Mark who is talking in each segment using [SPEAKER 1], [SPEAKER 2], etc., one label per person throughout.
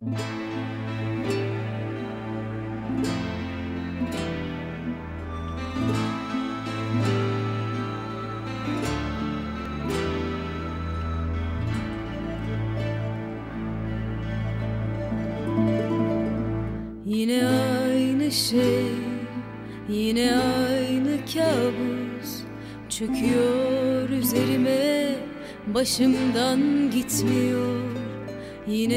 [SPEAKER 1] Yine aynı şey, yine aynı kabus. Çöküyor üzerime, başımdan gitmiyor. Yine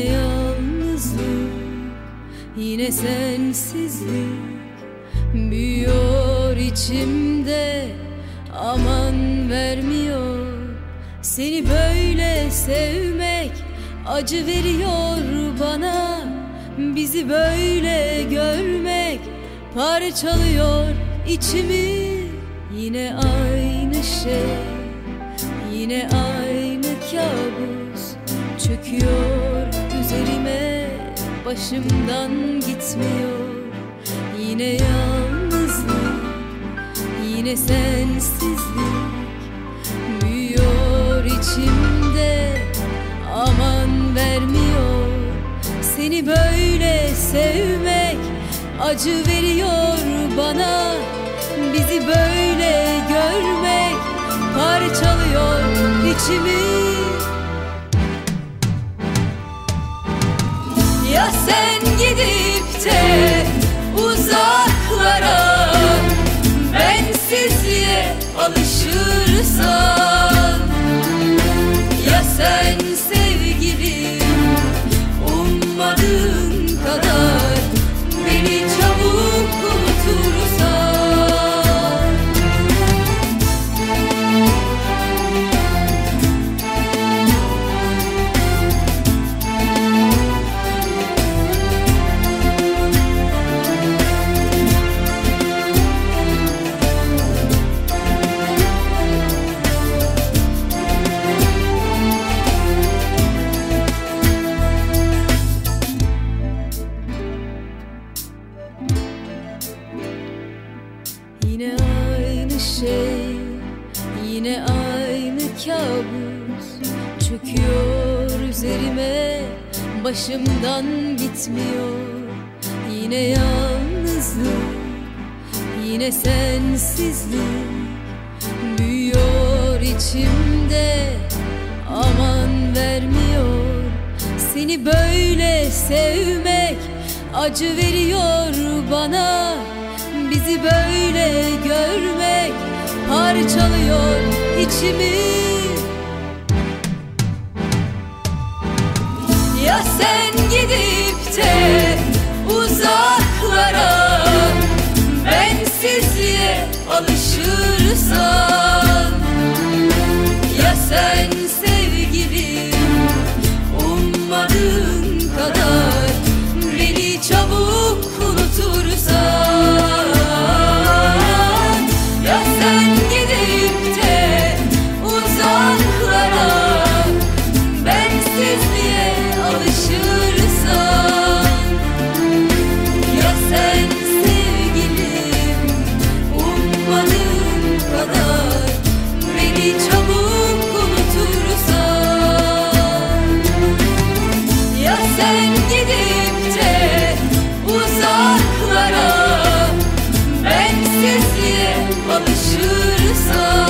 [SPEAKER 1] yalnızlık, yine sensizlik Büyüyor içimde, aman vermiyor Seni böyle sevmek acı veriyor bana. Bizi böyle görmek parçalıyor içimi. Yine aynı şey, yine aynı kabus Çöküyor başımdan gitmiyor. Yine yalnızlık, yine sensizlik Büyüyor içimde, aman vermiyor seni böyle sevmek. Acı veriyor bana Bizi böyle görmek. Parçalıyor içimi alışırsan şey, yine aynı kabus Çöküyor üzerime, başımdan gitmiyor. Yine yalnızlık, yine sensizlik Büyüyor içimde, aman vermiyor Seni böyle sevmek acı veriyor bana. Bizi böyle görmek parçalıyor içimi. Ya sen gidip de uzaklara alışırsan